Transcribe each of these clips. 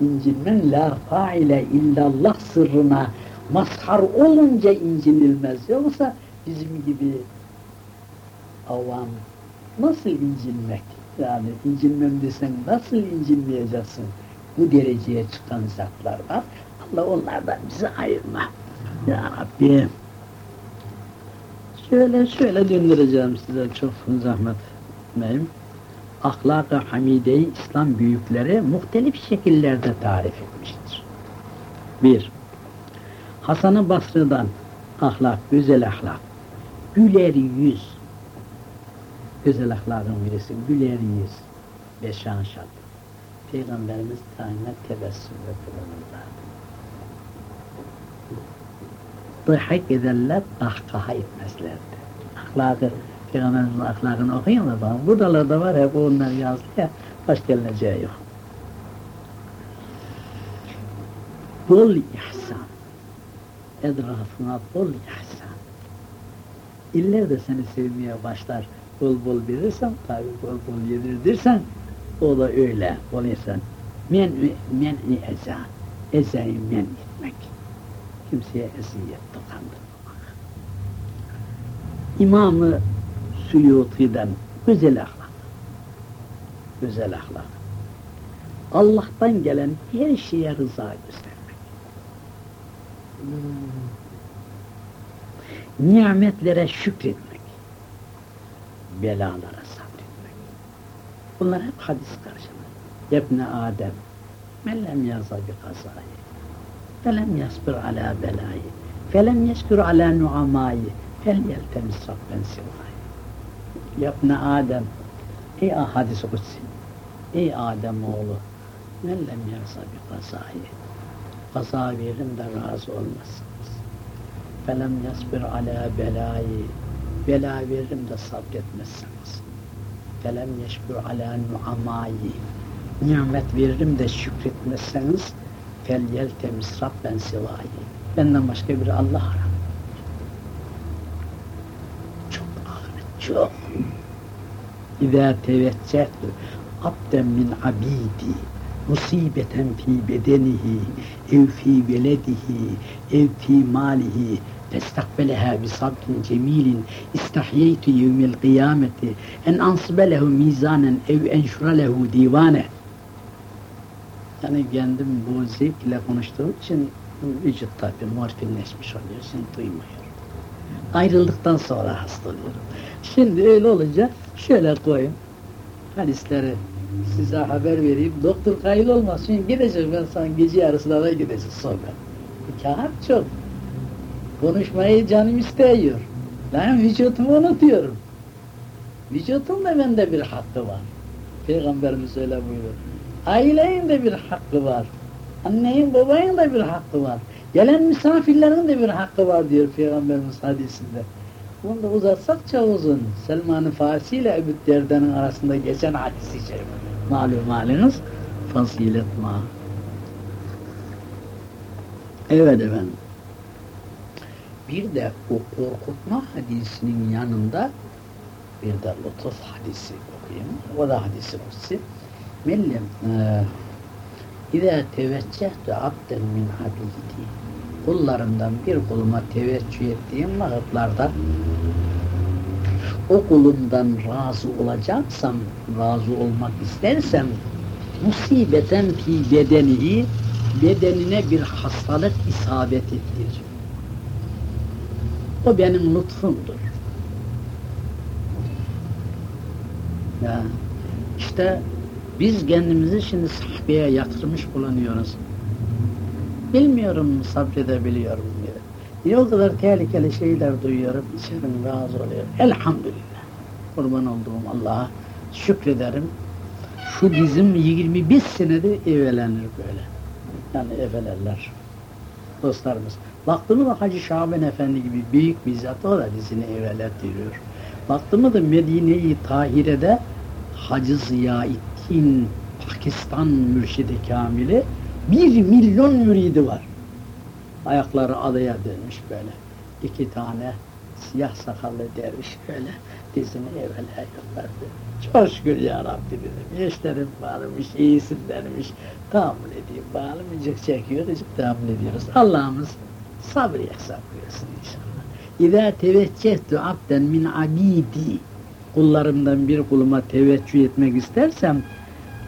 incinmen la faile illallah sırrına mazhar olunca incinilmez. Yoksa bizim gibi avam nasıl incinmek? Yani incinmem desen nasıl incinmeyeceksin? Bu dereceye çıkan zatlar var. Allah onlardan bizi ayırma. Ya Rabbi. Şöyle şöyle döndüreceğim size çok zahmet etmeyeyim. Ahlak-ı Hamide'yi İslam büyükleri muhtelif şekillerde tarif etmiştir. Bir, Hasan-ı Basrı'dan ahlak, güzel ahlak, güler yüz, güzel ahlakın birisi, güler yüz, beşan şart. Peygamberimiz daima tebessümle bulunurlardı. Dıhak ederler, kahkaha etmezlerdi. Ahlakı, Peygamberimizin ahlakını okuyun da bakın. Buradalarda var hep onlar yazdı ya, baş gelineceği yok. Bol ihsan. Etrafına bol ihsan. İller de seni sevmeye başlar. Bol bol verirsen, tabi bol bol yedirdirsen, o da öyle, bol ihsan. Men, men eza. Ezayı men etmek. Kimseye eziyet dokandırmamak. İmamı Suyuti'den güzel ahlak. Güzel ahlak. Allah'tan gelen her şeye rıza göstermek. Hmm. Nimetlere şükretmek. Belalara sabretmek. Bunlar hep hadis karşılığı. Yebne Adem, men lem yaza bi kazayı, felem yasbir ala belayı, felem yeskür ala nuamayı, fel yeltemis rabben sivayı. Yebne Adem, ey hadis kutsi, ey Adem oğlu, men lem yaza bi kazayı, kaza verin de razı olmazsınız. Felem yasbir ala belayı, bela veririm de sabretmezsiniz. Felem yeşbür ala nuamayı, nimet veririm de şükretmezseniz fel yeltemis rabben sivayı. Benden başka bir Allah aram. Çok ağır, çok. İzâ teveccehtu abden min abidi musibeten fi bedenihi ev fi veledihi ev fi malihi sabrin cemilin istahyeytu yevmil kıyameti en ansibe lehu mizanen ev enşura lehu divane yani kendim bu zevkle konuştuğum için vücut tabi morfinleşmiş oluyor, sen duymuyor. Ayrıldıktan sonra hasta oluyorum. Şimdi öyle olunca şöyle koyayım. Hadisleri size haber vereyim. Doktor kayıl olmaz. Şimdi gidecek ben sana gece yarısına da gidecek sonra. Kâr çok. Konuşmayı canım istiyor. Ben vücutumu unutuyorum. Vücutun da bende bir hakkı var. Peygamberimiz öyle buyuruyor. Ailenin de bir hakkı var. Annenin babanın da bir hakkı var. Gelen misafirlerin de bir hakkı var diyor Peygamberimiz hadisinde. Bunu da uzatsak uzun. Selman-ı Farsi ile Ebu Derdan'ın arasında geçen hadisi şey. Malum haliniz fazilet ma. Evet efendim. Bir de o korkutma hadisinin yanında bir de lütuf hadisi okuyayım. O da hadisi kutsi. Mellem İzâ teveccehtu abden min abidi kullarından bir kuluma teveccüh ettiğim vakitlarda o kulumdan razı olacaksam, razı olmak istersem musibeten fi bedenihi bedenine bir hastalık isabet ettir. O benim lütfumdur. Ya işte biz kendimizi şimdi sahabeye yatırmış bulunuyoruz. Bilmiyorum sabredebiliyorum diye. Niye o kadar tehlikeli şeyler duyuyorum, içerim razı oluyorum. Elhamdülillah. Kurban olduğum Allah'a şükrederim. Şu bizim 25 senedir evelenir böyle. Yani evelerler. Dostlarımız. Baktım mı Hacı Şaban Efendi gibi büyük bir zat o da dizini evelet diyor. Baktım da Medine-i Tahire'de Hacı Ziyaettin Pakistan mürşidi kamili bir milyon müridi var. Ayakları adaya dönmüş böyle. İki tane Siyah sakallı derviş böyle dizini evvela yollardı. Çok şükür ya Rabbi dedim. Eşlerim varmış, iyisin dermiş. Tahammül edeyim. Bağlamayacak çekiyor, azıcık tahammül ediyoruz. Allah'ımız sabır ihsan buyursun inşallah. İzâ teveccehtu abden min abidi kullarımdan bir kuluma teveccüh etmek istersem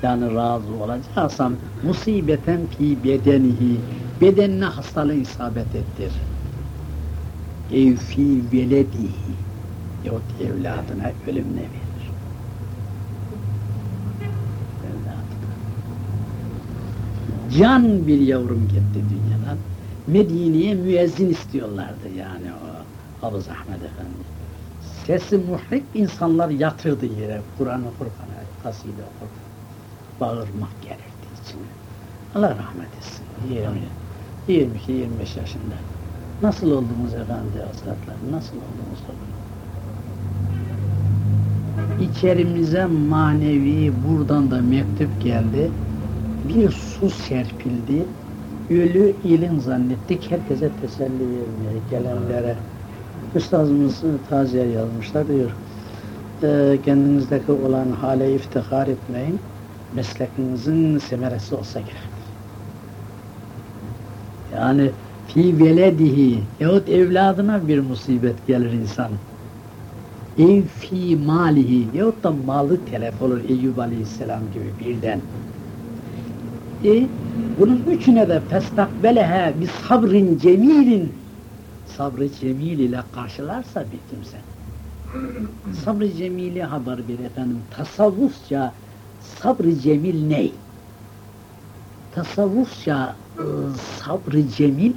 yani razı olacaksam musibeten fi bedenihi bedenine hastalığı isabet ettir. Ev fi veledihi yahut evladına ölüm ne verir? Evladına. Can bir yavrum gitti dünyadan. Medine'ye müezzin istiyorlardı yani o Havız Ahmet Efendi. Sesi muhrik insanlar yatırdı yere Kur'an okurken, kaside okurken. Bağırmak gerekti içine. Allah rahmet etsin. 22-25 yaşında. Nasıl oldunuz efendi hazretler? Nasıl oldunuz efendim? İçerimize manevi buradan da mektup geldi. Bir su serpildi. Ölü ilin zannettik. Herkese teselli vermeye gelenlere. Üstazımız taziye yazmışlar diyor. E, kendinizdeki olan hale iftihar etmeyin. Meslekinizin semeresi olsa gerek. Yani fi veledihi yahut evladına bir musibet gelir insan. Ev fi malihi yahut da malı telef olur Eyyub Aleyhisselam gibi birden. E, bunun üçüne de festakbeleha bir sabrin cemilin sabrı cemil ile karşılarsa bir kimse. Sabrı cemili haber bir efendim. Tasavvufça sabrı cemil ney? Tasavvufça e, sabrı cemil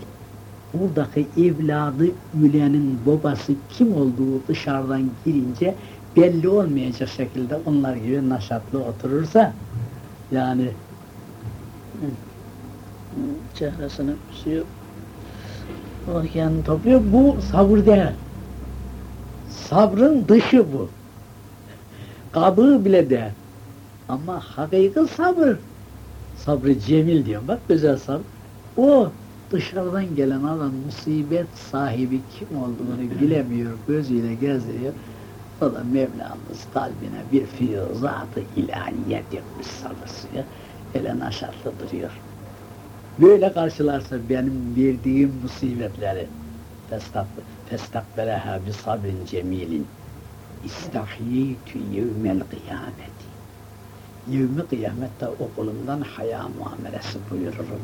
buradaki evladı ülenin babası kim olduğu dışarıdan girince belli olmayacak şekilde onlar gibi naşatlı oturursa yani çehresini şey o kendini topluyor. Bu sabır değil. Sabrın dışı bu. Kabığı bile değil. Ama hakiki sabır. Sabrı cemil diyor. Bak güzel sabır. O dışarıdan gelen adam musibet sahibi kim olduğunu bilemiyor, gözüyle gezdiriyor. O da Mevlamız kalbine bir fiyuzat-ı ilahiye dökmüş sabırsıyor. Ele naşatlı duruyor. Böyle karşılarsa benim verdiğim musibetleri festakbeleha bi sabrin cemilin istahyitü yevmel kıyameti yevmi kıyamette okulumdan haya muamelesi buyururum.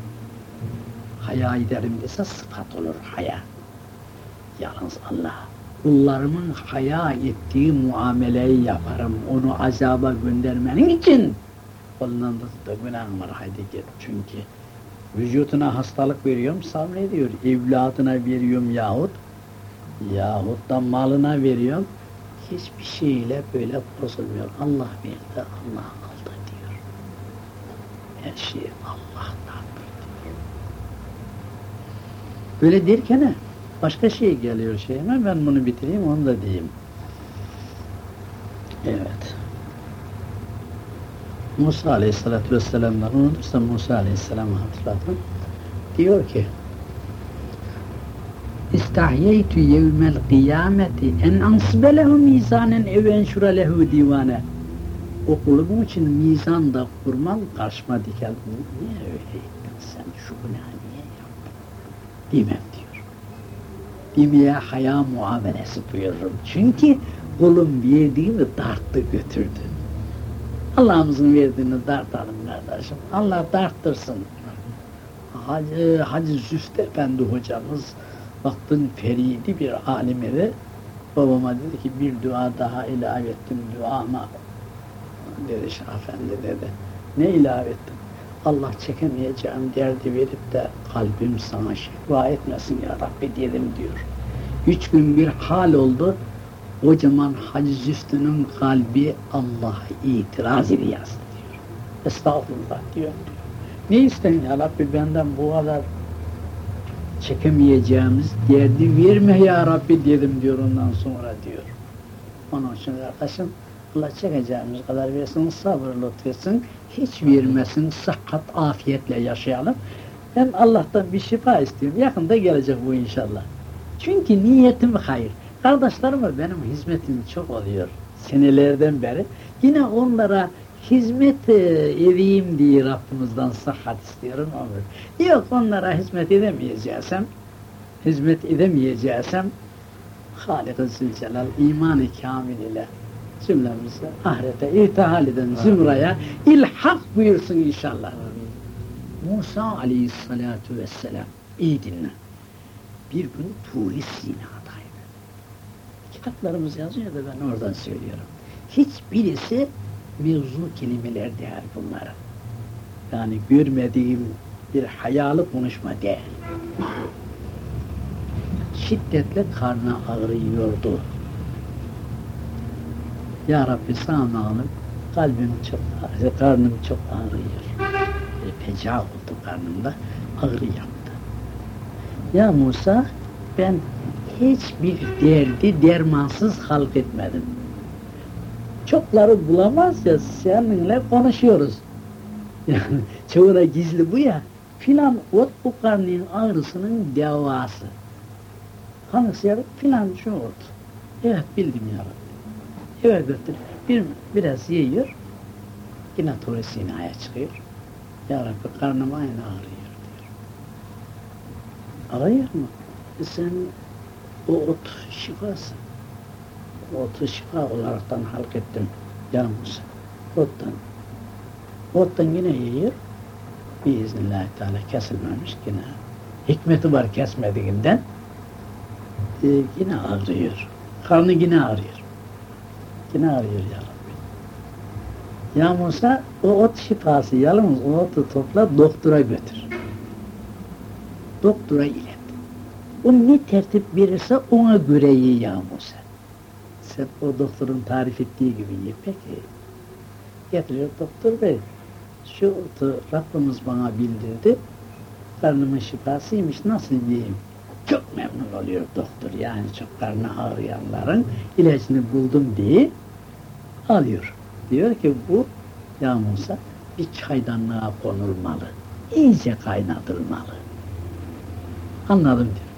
Haya ederim dese sıfat olur haya. Yalnız Allah kullarımın haya ettiği muameleyi yaparım. Onu azaba göndermenin için ondan da günahım var haydi git çünkü vücuduna hastalık veriyorum sabrediyor. Evladına veriyorum yahut yahut da malına veriyorum. Hiçbir şeyle böyle bozulmuyor. Allah verdi, Allah aldı diyor. Her şey Allah'tandır diyor. Böyle derken başka şey geliyor şeyime ben bunu bitireyim onu da diyeyim. Evet. Musa Aleyhisselatü Vesselam'dan unutursam Musa Aleyhisselam'ı hatırladım. Diyor ki İstahyeytü yevmel kıyameti en ansbe lehu mizanen ev enşura lehu divane Okulumun için mizan da kurmam karşıma dikel. Niye öyle ettin sen şu günahı niye yaptın? Demem diyor. Demeye haya muamelesi buyururum. Çünkü kulum verdiğimi darttı götürdü. Allah'ımızın verdiğini dartalım kardeşim. Allah darttırsın. Hacı, Hacı Züfte Efendi hocamız vaktin feridi bir alimedi. Babama dedi ki bir dua daha ilave ettim duama. Dedi Şah Efendi dedi. Ne ilave ettim? Allah çekemeyeceğim derdi verip de kalbim sana şekva etmesin ya Rabbi dedim diyor. Üç gün bir hal oldu. O zaman Hacı Züftü'nün kalbi Allah'a itiraz ediyor diyor. Estağfurullah diyor. Ne isten ya Rabbi benden bu kadar çekemeyeceğimiz derdi verme ya Rabbi dedim diyor ondan sonra diyor. Onun için arkadaşım Allah çekeceğimiz kadar versin, sabır lütfetsin, hiç vermesin, sıhhat, afiyetle yaşayalım. Ben Allah'tan bir şifa istiyorum. Yakında gelecek bu inşallah. Çünkü niyetim hayır. Kardeşlerime benim hizmetim çok oluyor senelerden beri. Yine onlara hizmet edeyim diye Rabbimizden sıhhat istiyorum olur. Yok onlara hizmet edemeyeceksem, hizmet edemeyeceksem Halik-i Zülcelal iman-ı kamil ile cümlemizi ahirete irtihal eden zümraya ilhak buyursun inşallah. Musa aleyhissalatu vesselam iyi dinle. Bir gün Turi Sina'daydı. Kitaplarımız yazıyor da ben oradan söylüyorum. Hiçbirisi mevzu kelimeler değil bunlar. Yani görmediğim bir hayalı konuşma değil. Şiddetle karnı ağrıyordu. Ya Rabbi sağlığım, kalbim çok ağrıyor, karnım çok ağrıyor. E, feca oldu karnımda, ağrı yaptı. Ya Musa, ben hiçbir derdi dermansız halk etmedim. Çokları bulamaz ya, seninle konuşuyoruz. Yani çoğuna gizli bu ya, filan ot bu karnın ağrısının devası. Hangisi ya? Filan şu ot. Evet bildim ya Rabbi. Eve götür. Bir, biraz yiyor. Yine Tur Sina'ya çıkıyor. Ya Rabbi karnım aynı ağrıyor diyor. Ağrıyor mu? E sen o ot şifası. Otu şifa olaraktan halk ettim. Ya Musa. Ottan. Ottan yine yiyor. Biiznillahü Teala kesilmemiş yine. Hikmeti var kesmediğinden. E, yine ağrıyor. Karnı yine ağrıyor. Yine arıyor ya Rabbi. Ya Musa o ot şifası yalnız o otu topla doktora götür. Doktora ilet. O ne tertip verirse ona göre ye ya Musa. Sen o doktorun tarif ettiği gibi ye. Peki. Getiriyor doktor bey. Şu otu Rabbimiz bana bildirdi. Karnımın şifasıymış nasıl yiyeyim? Çok memnun oluyor doktor. Yani çok karnı ağrıyanların ilacını buldum diye alıyor. Diyor ki bu ya Musa bir çaydanlığa konulmalı. İyice kaynatılmalı. Anladım diyor.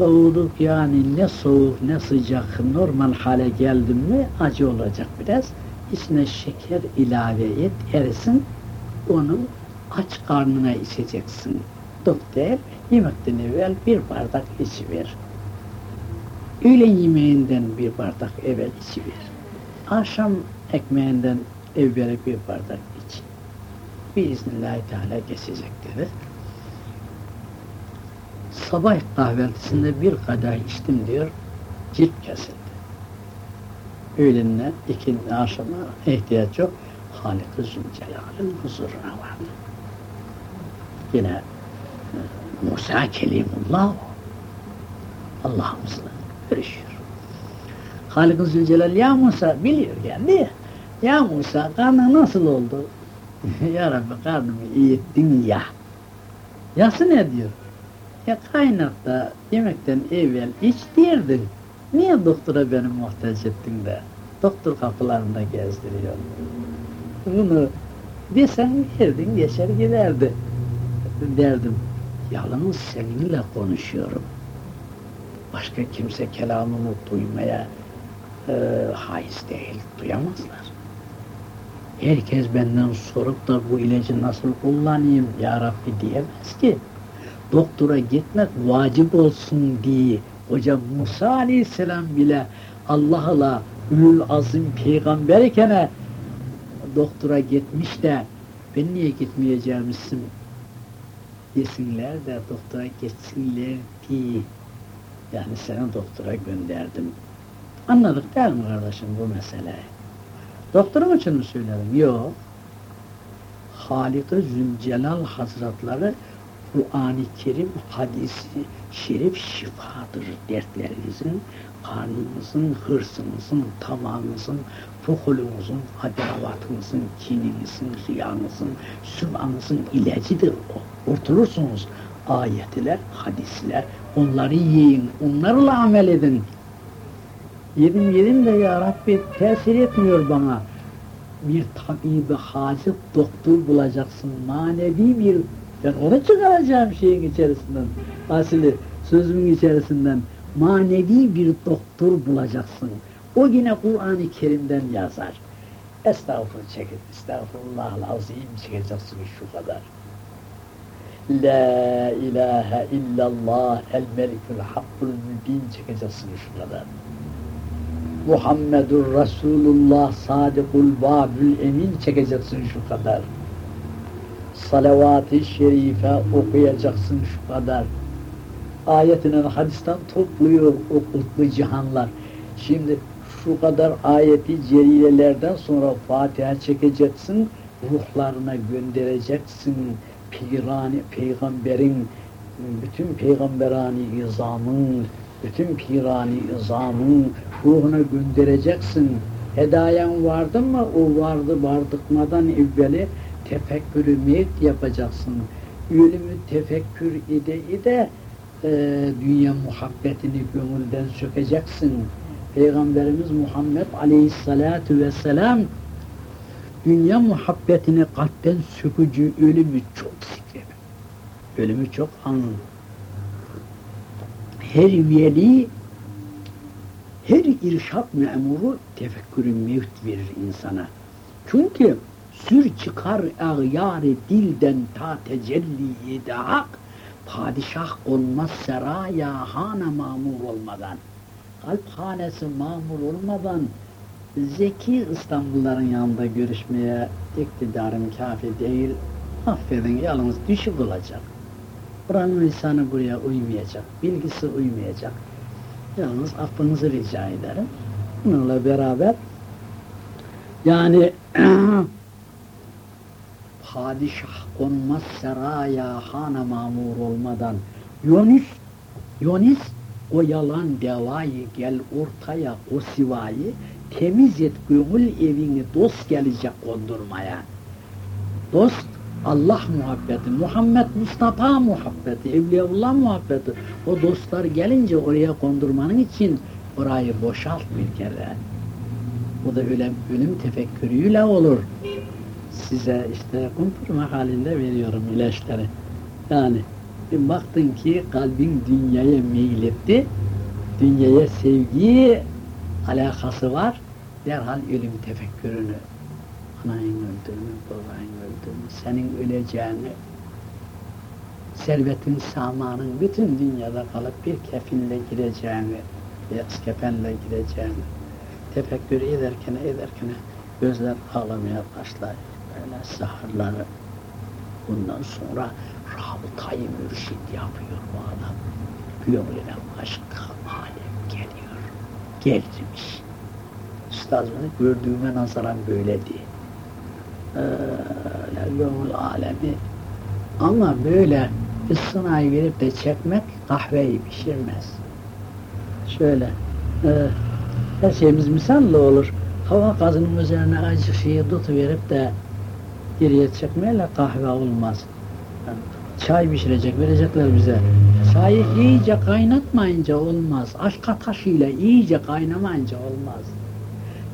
Soğuduk yani ne soğuk ne sıcak normal hale geldim mi acı olacak biraz. İçine şeker ilave et erisin. Onu aç karnına içeceksin. Doktor yemekten evvel bir bardak içiver. Öğlen yemeğinden bir bardak evvel içiver. Akşam ekmeğinden evvel bir bardak iç. Biiznillahü Teala geçecek dedi. Sabah kahvaltısında bir kadeh içtim diyor, cilt kesildi. Öğlenine, ikindi, akşama ihtiyaç yok. Halik-i Zülcelal'ın huzuruna vardı. Yine Musa Kelimullah Allah'ımızla görüşüyor. Halik-i Zülcelal ya Musa biliyor geldi ya. Musa karnın nasıl oldu? ya Rabbi karnımı iyi ettin ya. Yası ne diyor? Ya kaynakta yemekten evvel iç diyordun. Niye doktora beni muhtaç ettin de? Doktor kapılarında gezdiriyor. Bunu desen verdin geçer giderdi derdim. Yalnız seninle konuşuyorum. Başka kimse kelamımı duymaya e, haiz değil, duyamazlar. Herkes benden sorup da bu ilacı nasıl kullanayım ya Rabbi diyemez ki. Doktora gitmek vacip olsun diye Hocam Musa Aleyhisselam bile Allah'la ülül azim peygamber iken doktora gitmiş de ben niye gitmeyeceğimsin desinler de doktora geçsinler diye yani seni doktora gönderdim. Anladık değil mi kardeşim bu meseleyi? Doktorum için mi söylerim? Yok. Halik-i Zülcelal Hazretleri Kur'an-ı Kerim hadisi şerif şifadır dertlerinizin, karnınızın, hırsınızın, tamamınızın, fuhulunuzun, adavatınızın, kininizin, riyanızın, sübhanınızın ilacıdır o. Kurtulursunuz. Ayetler, hadisler, onları yiyin, onlarla amel edin. Yedim yedim de ya Rabbi tesir etmiyor bana. Bir tabibi, hacı, doktor bulacaksın, manevi bir ben onu çıkaracağım şeyin içerisinden. Asili sözümün içerisinden. manevi bir doktor bulacaksın. O yine Kur'an-ı Kerim'den yazar. Estağfurullah çekin, estağfurullah azim çekeceksin şu kadar. La ilahe illallah el melikul hakkul mübin çekeceksin şu kadar. Muhammedur Resulullah sadikul babül emin çekeceksin şu kadar. Salavat-ı şerife okuyacaksın şu kadar. Ayetinden hadisten topluyor o kutlu cihanlar. Şimdi şu kadar ayeti celilelerden sonra Fatiha çekeceksin, ruhlarına göndereceksin. Pirani, peygamberin, bütün peygamberani izamın, bütün pirani izamın ruhuna göndereceksin. Hedayen vardı mı? O vardı vardıkmadan evveli tefekkürü mevt yapacaksın. Ölümü tefekkür ide ide e, dünya muhabbetini gönülden sökeceksin. Peygamberimiz Muhammed Aleyhisselatü Vesselam dünya muhabbetini kalpten sökücü ölümü çok zikreder. Ölümü çok anın. Her veli, her irşat memuru tefekkürü mevt verir insana. Çünkü sür çıkar ağyar dilden ta tecelli hak, padişah olmaz seraya hana mamur olmadan kalp hanesi mamur olmadan zeki İstanbulların yanında görüşmeye iktidarım kafi değil. Affedin yalnız düşük olacak. Buranın insanı buraya uymayacak, bilgisi uymayacak. Yalnız affınızı rica ederim. Bununla beraber yani padişah konmaz seraya hana mamur olmadan Yonis Yonis o yalan devayı gel ortaya o sivayı temiz et gönül evini dost gelecek kondurmaya. Dost Allah muhabbeti, Muhammed Mustafa muhabbeti, Evliyaullah muhabbeti. O dostlar gelince oraya kondurmanın için orayı boşalt bir kere. Bu da ölüm, ölüm tefekkürüyle olur. Size işte kondurma halinde veriyorum ilaçları. Yani bir baktın ki kalbin dünyaya meyletti, dünyaya sevgi alakası var, derhal ölüm tefekkürünü, anayın öldüğünü, babayın öldüğünü, senin öleceğini, servetin, samanın bütün dünyada kalıp bir kefinle gireceğini, beyaz kefenle gireceğini, tefekkür ederken ederken gözler ağlamaya başlar, böyle saharları. Bundan sonra rabıtayı mürşid yapıyor bu adam. Gönlüne başka alem geliyor. Gelmiş. Üstazımı gördüğüme nazaran böyledi. Öyle gönül alemi. Ama böyle ısınayı verip de çekmek kahveyi pişirmez. Şöyle, e, her şeyimiz misalle olur. Hava gazının üzerine acı şeyi tutuverip de geriye çekmeyle kahve olmaz. Yani çay pişirecek, verecekler bize. Çayı iyice kaynatmayınca olmaz. Aşk taşıyla iyice kaynamayınca olmaz.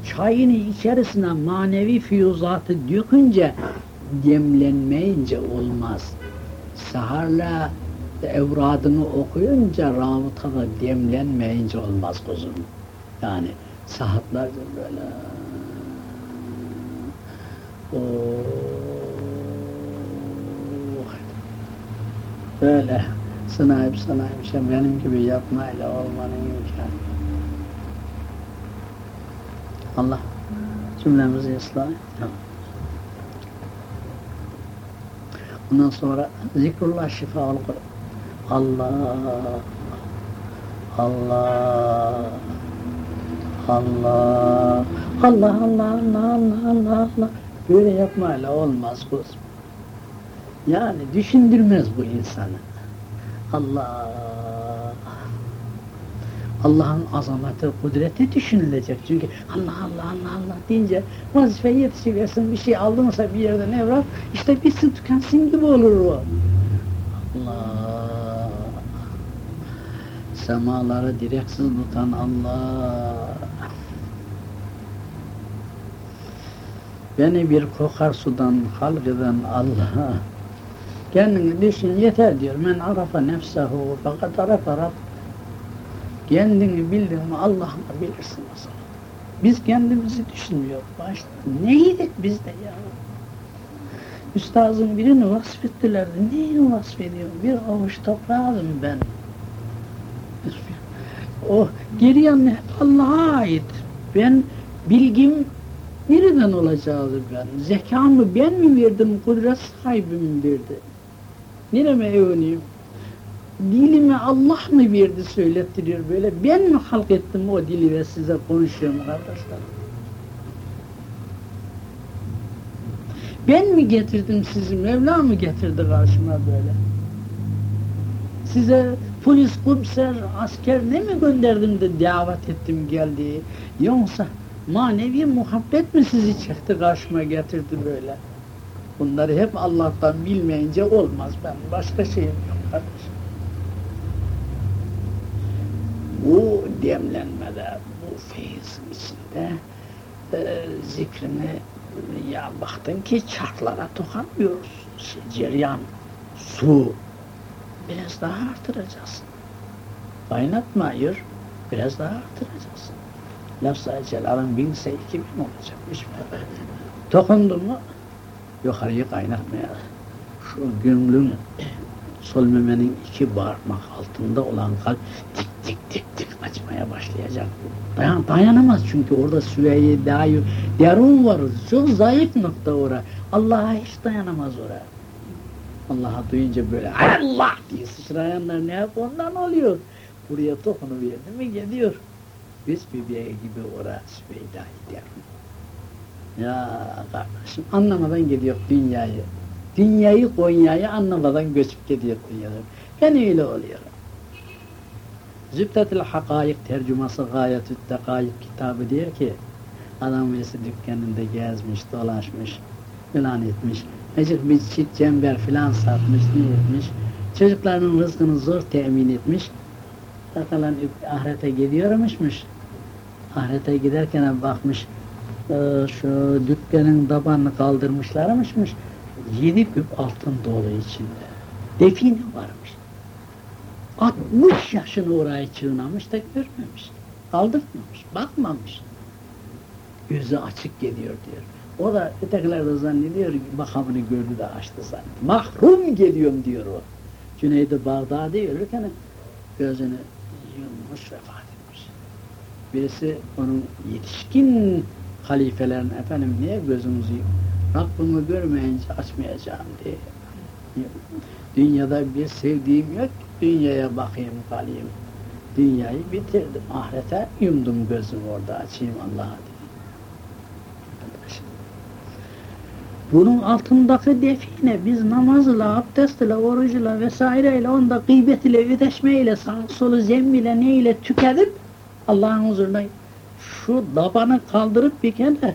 Çayını içerisine manevi füyuzatı dökünce demlenmeyince olmaz. Saharla evradını okuyunca rabıta da demlenmeyince olmaz kuzum. Yani saatlerce böyle böyle sınayıp sınayıp işte benim gibi yapmayla olmanın imkanı. Allah cümlemizi ıslah et. Ondan sonra zikrullah şifaul Allah Allah Allah Allah Allah Allah Allah Allah Allah böyle yapmayla olmaz kuzum. Yani düşündürmez bu insanı. Allah Allah'ın azameti, kudreti düşünülecek. Çünkü Allah Allah Allah Allah deyince vazife yetişiversin bir şey aldınsa bir yerden evrak işte bitsin tükensin gibi olur o. Allah semaları direksiz tutan Allah beni bir kokar sudan halk eden Allah Kendini düşün yeter diyor. Men arafa nefsehu fakat arafa Rabb. Kendini bildin mi Allah'ını bilirsin zaman. Biz kendimizi düşünmüyoruz. Başta neydik biz de ya? Üstazın birini vasfettilerdi. Neyini vasfediyorum? Bir avuç toprağım ben. O geri hep Allah'a ait. Ben bilgim nereden olacağını ben? Zekamı ben mi verdim, kudret sahibi mi verdi? Nereme övüneyim? Dilimi Allah mı verdi söylettiriyor böyle? Ben mi halk ettim o dili ve size konuşuyorum kardeşler? Ben mi getirdim sizi, Mevla mı getirdi karşıma böyle? Size polis, komiser, asker ne mi gönderdim de davet ettim geldi? Yoksa manevi muhabbet mi sizi çekti karşıma getirdi böyle? Bunları hep Allah'tan bilmeyince olmaz ben. Başka şeyim yok kardeşim. Bu demlenmede, bu feyizin içinde e, zikrini ya baktın ki çarklara dokanmıyoruz. Cereyan, su biraz daha artıracaksın. Kaynatma ayır, biraz daha artıracaksın. Lafz-ı Celal'ın binse iki bin olacakmış. Dokundu mu yukarıyı kaynatmaya. Şu gümlün sol memenin iki parmak altında olan kalp tik tik tik tik açmaya başlayacak. Dayan, dayanamaz çünkü orada süreyi dahi derun var. Çok zayıf nokta ora. Allah'a hiç dayanamaz ora. Allah'a duyunca böyle Allah diye sıçrayanlar ne yap ondan oluyor. Buraya dokunuverdi mi geliyor. Biz bebeği gibi ora Süveyda derun. Ya kardeşim anlamadan gidiyor dünyayı. Dünyayı Konya'yı anlamadan göçüp gidiyor dünyada. Ben öyle oluyorum. Zübdetül Hakayık tercüması Gayetü Tekayık kitabı diyor ki adam birisi dükkanında gezmiş, dolaşmış, filan etmiş. Necik bir çit cember filan satmış, ne etmiş. Çocuklarının rızkını zor temin etmiş. Bakalım ahirete gidiyormuşmuş. Ahirete giderken bakmış, e, şu dükkanın tabanını kaldırmışlarmışmış. Yedi küp altın dolu içinde. Define varmış. 60 yaşını oraya çığınamış da görmemiş. Kaldırmamış, bakmamış. Gözü açık geliyor diyor. O da ötekiler de zannediyor makamını gördü de açtı zannediyor. Mahrum geliyorum diyor o. Cüneyd-i Bağdadi ölürken gözünü yummuş etmiş. Birisi onun yetişkin halifelerin efendim niye gözünüzü Rabbimi görmeyince açmayacağım diye. Dünyada bir sevdiğim yok, dünyaya bakayım kalayım. Dünyayı bitirdim, ahirete yumdum gözümü orada açayım Allah'a diye. Bunun altındaki define biz namazla, abdestle, orucuyla vesaireyle, onda gıybet ile, ödeşmeyle, sağ solu zemmiyle, neyle tüketip Allah'ın huzuruna şu dabanı kaldırıp bir kere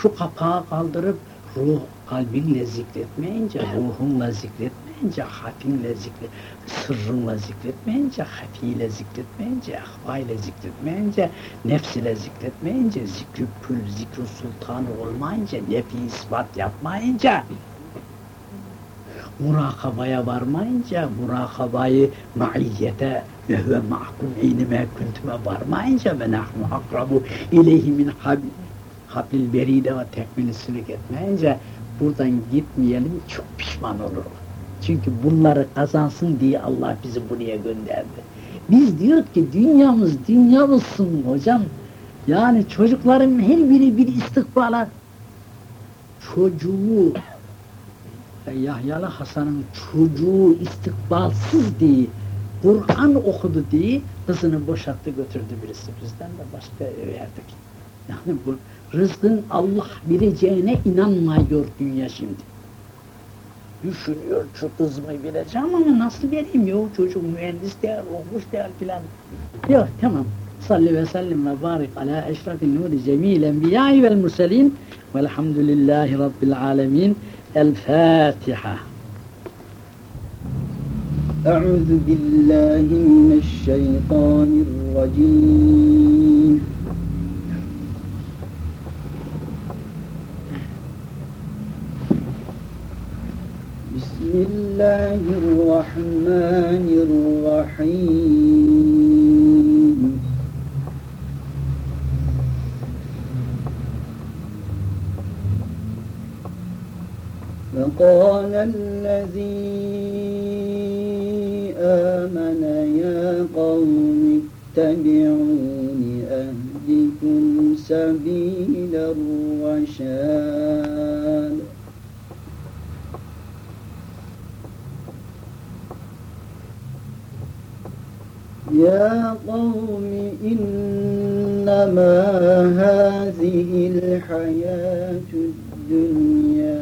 şu kapağı kaldırıp ruh kalbinle zikretmeyince, ruhunla zikretmeyince, hafinle zikret, sırrınla zikretmeyince, hafiyle zikretmeyince, ahvayla zikretmeyince, nefsiyle zikretmeyince, zikri kül, zikri sultanı olmayınca, nefi ispat yapmayınca, murakabaya varmayınca, murakabayı maiyete ve mahkum eynime küntüme varmayınca ve nahnu akrabu ileyhi min habil beride ve tekmili sülük etmeyince buradan gitmeyelim çok pişman oluruz. Çünkü bunları kazansın diye Allah bizi buraya gönderdi. Biz diyoruz ki dünyamız dünyamızsın hocam. Yani çocukların her biri bir istikbala çocuğu Yahyalı Hasan'ın çocuğu istikbalsız diye Kur'an okudu diye kızını boşalttı götürdü birisi bizden de başka verdik. Yani bu rızkın Allah bileceğine inanmıyor dünya şimdi. Düşünüyor şu kızımı bileceğim ama nasıl vereyim yok çocuk mühendis değil, okumuş değil filan. Yok tamam. Salli ve sellim ve barik ala eşrafin nuri cemil enbiyai vel murselin velhamdülillahi rabbil alemin. El Fatiha. أعوذ بالله من الشيطان الرجيم. بسم الله الرحمن الرحيم. فقال الذين آمن يا قوم اتبعون أهدكم سبيل الرشاد يا قوم إنما هذه الحياة الدنيا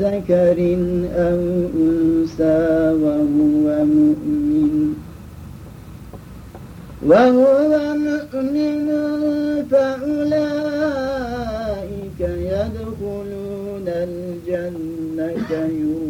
ذكر أو أنثى وهو مؤمن. وهو مؤمن فأولئك يدخلون الجنة يرزقون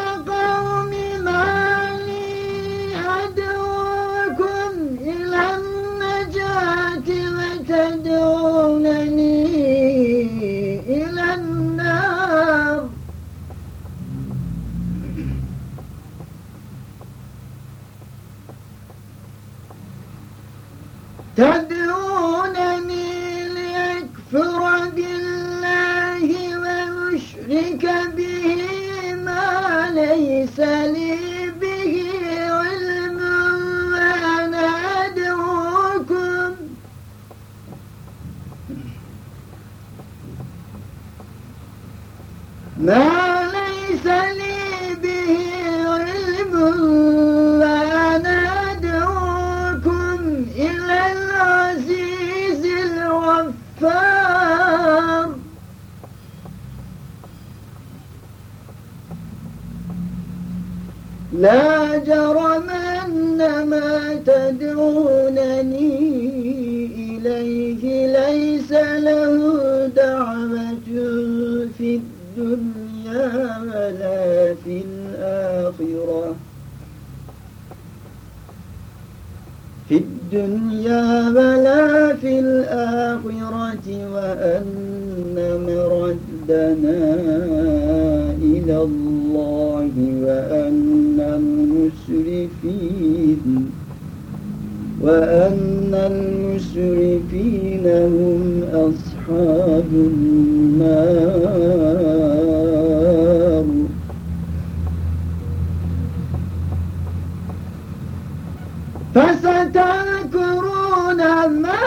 ليس لي الله وأن المسرفين وأن المسرفين هم أصحاب النار. فستذكرون ما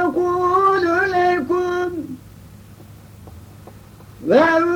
أقول لكم. وأفرض